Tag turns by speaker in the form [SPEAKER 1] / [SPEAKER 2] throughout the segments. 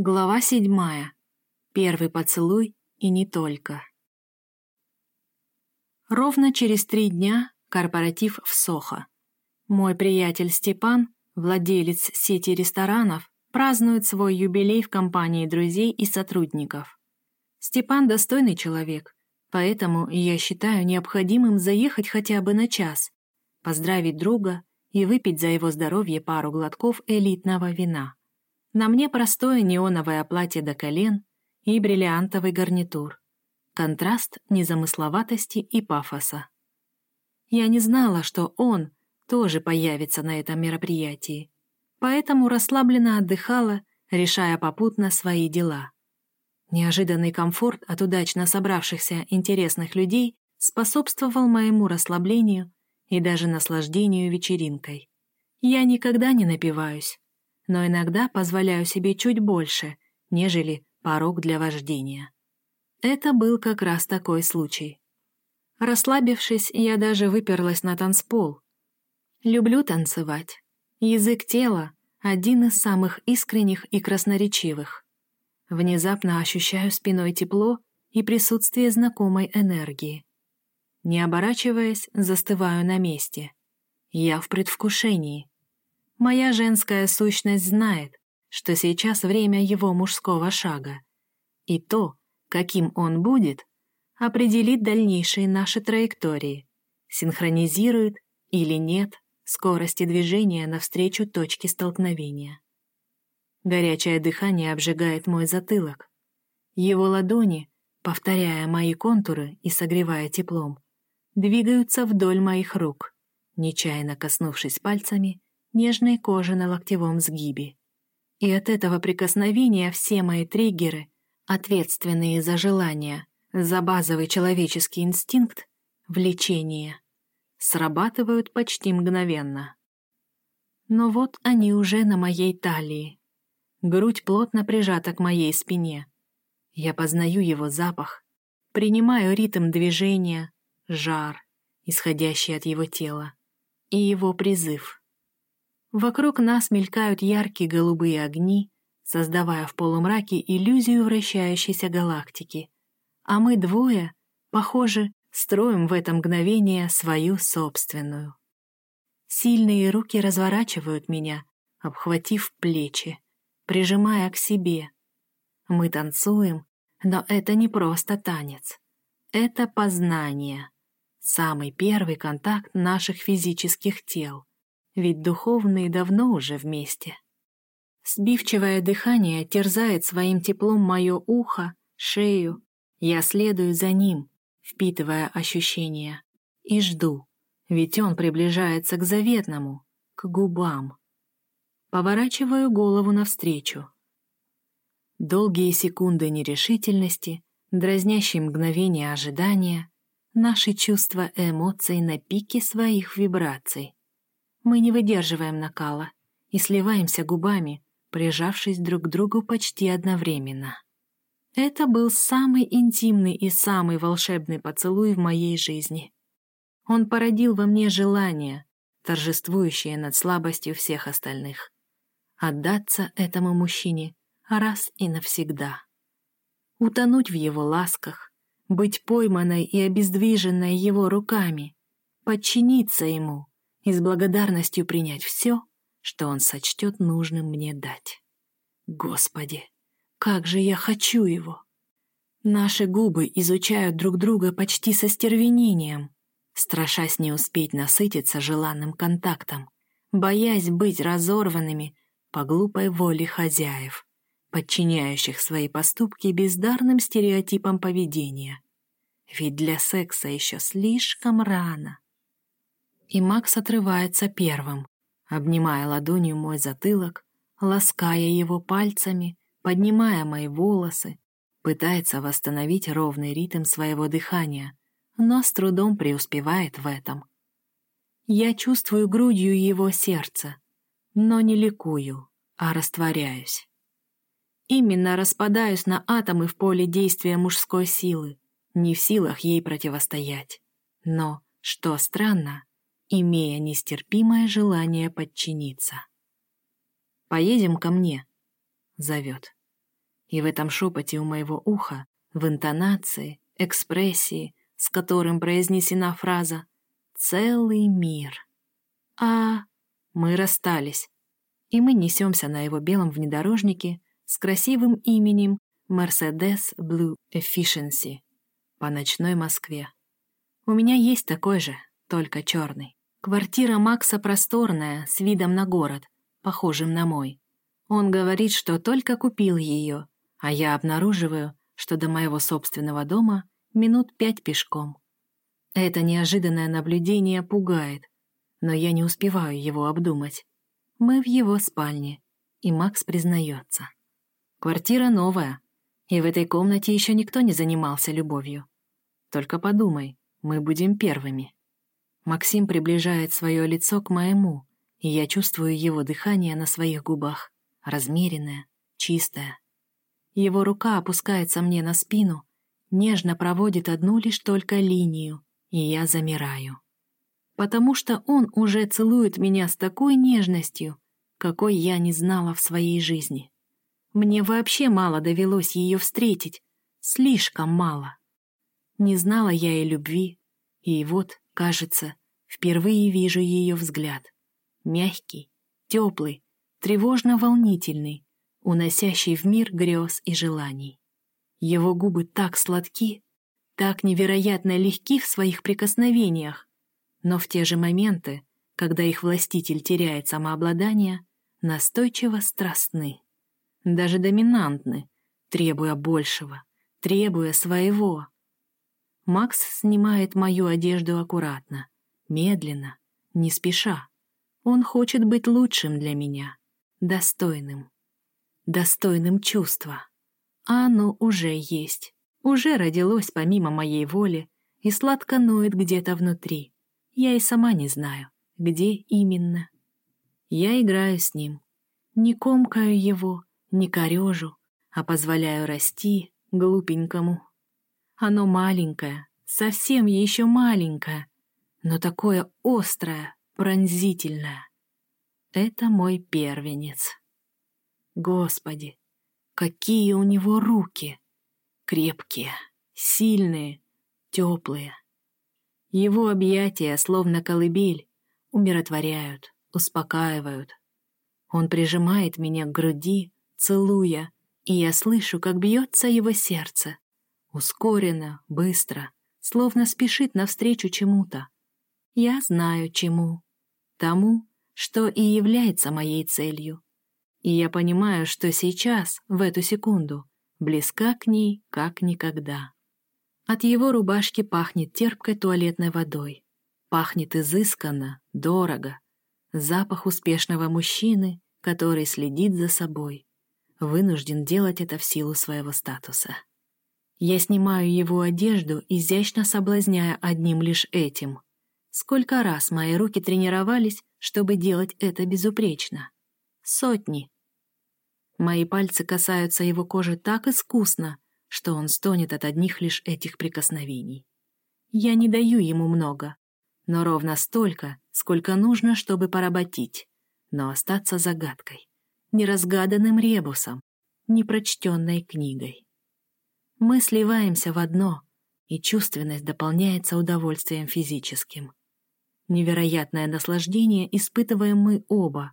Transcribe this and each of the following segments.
[SPEAKER 1] Глава седьмая. Первый поцелуй и не только. Ровно через три дня корпоратив в Сохо. Мой приятель Степан, владелец сети ресторанов, празднует свой юбилей в компании друзей и сотрудников. Степан достойный человек, поэтому я считаю необходимым заехать хотя бы на час, поздравить друга и выпить за его здоровье пару глотков элитного вина. На мне простое неоновое платье до колен и бриллиантовый гарнитур. Контраст незамысловатости и пафоса. Я не знала, что он тоже появится на этом мероприятии, поэтому расслабленно отдыхала, решая попутно свои дела. Неожиданный комфорт от удачно собравшихся интересных людей способствовал моему расслаблению и даже наслаждению вечеринкой. Я никогда не напиваюсь, но иногда позволяю себе чуть больше, нежели порог для вождения. Это был как раз такой случай. Расслабившись, я даже выперлась на танцпол. Люблю танцевать. Язык тела — один из самых искренних и красноречивых. Внезапно ощущаю спиной тепло и присутствие знакомой энергии. Не оборачиваясь, застываю на месте. Я в предвкушении. Моя женская сущность знает, что сейчас время его мужского шага. И то, каким он будет, определит дальнейшие наши траектории, синхронизирует или нет скорости движения навстречу точке столкновения. Горячее дыхание обжигает мой затылок. Его ладони, повторяя мои контуры и согревая теплом, двигаются вдоль моих рук, нечаянно коснувшись пальцами нежной кожи на локтевом сгибе. И от этого прикосновения все мои триггеры, ответственные за желание, за базовый человеческий инстинкт, влечение, срабатывают почти мгновенно. Но вот они уже на моей талии. Грудь плотно прижата к моей спине. Я познаю его запах, принимаю ритм движения, жар, исходящий от его тела, и его призыв — Вокруг нас мелькают яркие голубые огни, создавая в полумраке иллюзию вращающейся галактики. А мы двое, похоже, строим в это мгновение свою собственную. Сильные руки разворачивают меня, обхватив плечи, прижимая к себе. Мы танцуем, но это не просто танец. Это познание. Самый первый контакт наших физических тел ведь духовные давно уже вместе. Сбивчивое дыхание терзает своим теплом мое ухо, шею. Я следую за ним, впитывая ощущения, и жду, ведь он приближается к заветному, к губам. Поворачиваю голову навстречу. Долгие секунды нерешительности, дразнящие мгновения ожидания, наши чувства и эмоции на пике своих вибраций. Мы не выдерживаем накала и сливаемся губами, прижавшись друг к другу почти одновременно. Это был самый интимный и самый волшебный поцелуй в моей жизни. Он породил во мне желание, торжествующее над слабостью всех остальных. Отдаться этому мужчине раз и навсегда. Утонуть в его ласках, быть пойманной и обездвиженной его руками, подчиниться ему, и с благодарностью принять все, что он сочтет нужным мне дать. Господи, как же я хочу его! Наши губы изучают друг друга почти со стервенением, страшась не успеть насытиться желанным контактом, боясь быть разорванными по глупой воле хозяев, подчиняющих свои поступки бездарным стереотипам поведения. Ведь для секса еще слишком рано и Макс отрывается первым, обнимая ладонью мой затылок, лаская его пальцами, поднимая мои волосы, пытается восстановить ровный ритм своего дыхания, но с трудом преуспевает в этом. Я чувствую грудью его сердце, но не ликую, а растворяюсь. Именно распадаюсь на атомы в поле действия мужской силы, не в силах ей противостоять. Но, что странно, имея нестерпимое желание подчиниться. «Поедем ко мне», — зовет. И в этом шепоте у моего уха, в интонации, экспрессии, с которым произнесена фраза «целый мир». А мы расстались, и мы несемся на его белом внедорожнике с красивым именем Mercedes Blue Efficiency по ночной Москве. У меня есть такой же, только черный. Квартира Макса просторная, с видом на город, похожим на мой. Он говорит, что только купил ее, а я обнаруживаю, что до моего собственного дома минут пять пешком. Это неожиданное наблюдение пугает, но я не успеваю его обдумать. Мы в его спальне, и Макс признается. Квартира новая, и в этой комнате еще никто не занимался любовью. Только подумай, мы будем первыми. Максим приближает свое лицо к моему, и я чувствую его дыхание на своих губах, размеренное, чистое. Его рука опускается мне на спину, нежно проводит одну лишь только линию, и я замираю. Потому что он уже целует меня с такой нежностью, какой я не знала в своей жизни. Мне вообще мало довелось ее встретить, слишком мало. Не знала я и любви, и вот, кажется, Впервые вижу ее взгляд. Мягкий, теплый, тревожно-волнительный, уносящий в мир грез и желаний. Его губы так сладки, так невероятно легки в своих прикосновениях, но в те же моменты, когда их властитель теряет самообладание, настойчиво страстны, даже доминантны, требуя большего, требуя своего. Макс снимает мою одежду аккуратно, медленно, не спеша. Он хочет быть лучшим для меня, достойным, достойным чувства. А оно уже есть, уже родилось помимо моей воли и сладко ноет где-то внутри. Я и сама не знаю, где именно. Я играю с ним, не комкаю его, не корежу, а позволяю расти глупенькому. Оно маленькое, совсем еще маленькое, но такое острое, пронзительное. Это мой первенец. Господи, какие у него руки! Крепкие, сильные, теплые. Его объятия, словно колыбель, умиротворяют, успокаивают. Он прижимает меня к груди, целуя, и я слышу, как бьется его сердце. Ускоренно, быстро, словно спешит навстречу чему-то. Я знаю чему. Тому, что и является моей целью. И я понимаю, что сейчас, в эту секунду, близка к ней как никогда. От его рубашки пахнет терпкой туалетной водой. Пахнет изысканно, дорого. Запах успешного мужчины, который следит за собой. Вынужден делать это в силу своего статуса. Я снимаю его одежду, изящно соблазняя одним лишь этим — Сколько раз мои руки тренировались, чтобы делать это безупречно? Сотни. Мои пальцы касаются его кожи так искусно, что он стонет от одних лишь этих прикосновений. Я не даю ему много, но ровно столько, сколько нужно, чтобы поработить, но остаться загадкой, неразгаданным ребусом, непрочтенной книгой. Мы сливаемся в одно, и чувственность дополняется удовольствием физическим. Невероятное наслаждение испытываем мы оба,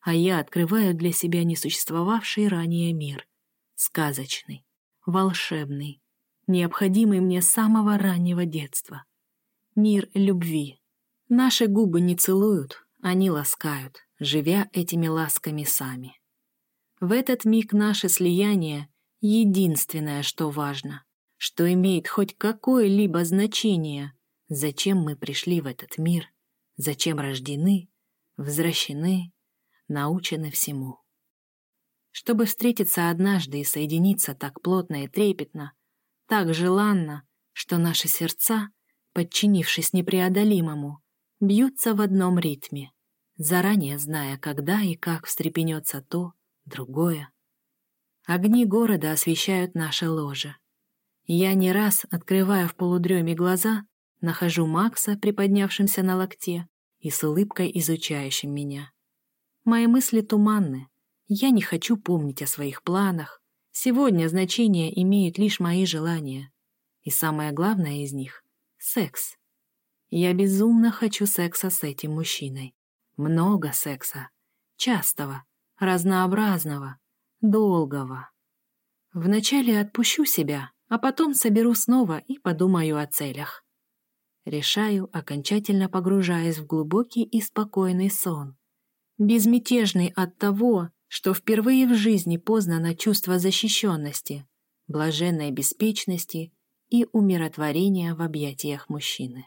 [SPEAKER 1] а я открываю для себя несуществовавший ранее мир. Сказочный, волшебный, необходимый мне с самого раннего детства. Мир любви. Наши губы не целуют, они ласкают, живя этими ласками сами. В этот миг наше слияние — единственное, что важно, что имеет хоть какое-либо значение — Зачем мы пришли в этот мир? Зачем рождены, возвращены, научены всему? Чтобы встретиться однажды и соединиться так плотно и трепетно, так желанно, что наши сердца, подчинившись непреодолимому, бьются в одном ритме, заранее зная, когда и как встрепенется то, другое. Огни города освещают наше ложе. Я не раз, открывая в полудреме глаза, Нахожу Макса, приподнявшимся на локте, и с улыбкой изучающим меня. Мои мысли туманны. Я не хочу помнить о своих планах, Сегодня значение имеют лишь мои желания. И самое главное из них — секс. Я безумно хочу секса с этим мужчиной. Много секса. Частого, разнообразного, долгого. Вначале отпущу себя, а потом соберу снова и подумаю о целях. Решаю, окончательно погружаясь в глубокий и спокойный сон. Безмятежный от того, что впервые в жизни познано чувство защищенности, блаженной беспечности и умиротворения в объятиях мужчины.